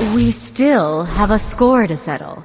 We still have a score to settle.